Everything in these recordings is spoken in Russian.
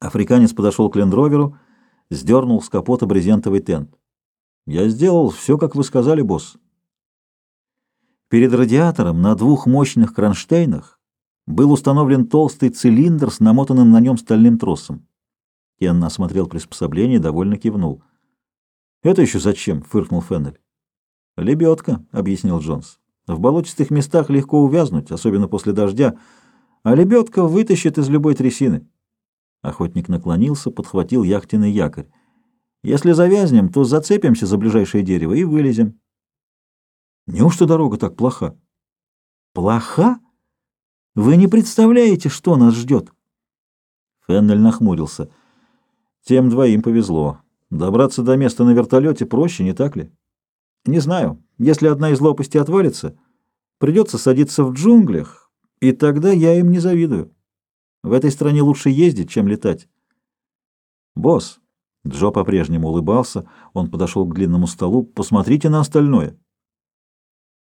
Африканец подошел к лендроверу, сдернул с капота брезентовый тент. «Я сделал все, как вы сказали, босс». Перед радиатором на двух мощных кронштейнах был установлен толстый цилиндр с намотанным на нем стальным тросом. Кен осмотрел приспособление и довольно кивнул. «Это еще зачем?» — фыркнул Феннель. «Лебедка», — объяснил Джонс. «В болотистых местах легко увязнуть, особенно после дождя, а лебедка вытащит из любой трясины». Охотник наклонился, подхватил яхтенный якорь. «Если завязнем, то зацепимся за ближайшее дерево и вылезем». «Неужто дорога так плоха?» «Плоха? Вы не представляете, что нас ждет!» Феннель нахмурился. «Тем двоим повезло. Добраться до места на вертолете проще, не так ли?» «Не знаю. Если одна из лопастей отвалится, придется садиться в джунглях, и тогда я им не завидую». В этой стране лучше ездить, чем летать. Босс, Джо по-прежнему улыбался, он подошел к длинному столу. Посмотрите на остальное.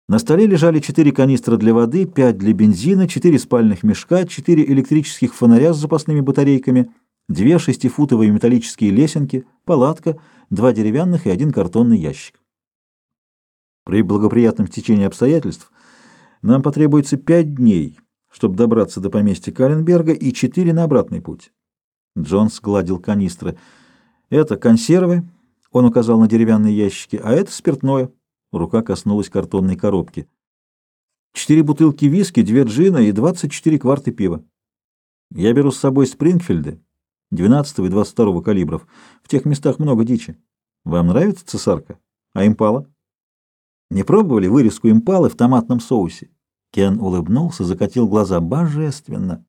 На столе лежали четыре канистры для воды, пять для бензина, четыре спальных мешка, четыре электрических фонаря с запасными батарейками, две шестифутовые металлические лесенки, палатка, два деревянных и один картонный ящик. При благоприятном течении обстоятельств нам потребуется пять дней — чтобы добраться до поместья Каленберга, и четыре на обратный путь. Джонс гладил канистры. «Это консервы», — он указал на деревянные ящики, — «а это спиртное». Рука коснулась картонной коробки. «Четыре бутылки виски, две джина и двадцать четыре кварты пива. Я беру с собой Спрингфильды, 12 и 22 калибров. В тех местах много дичи. Вам нравится цесарка? А импала? Не пробовали вырезку импалы в томатном соусе? Кен улыбнулся, закатил глаза. «Божественно!»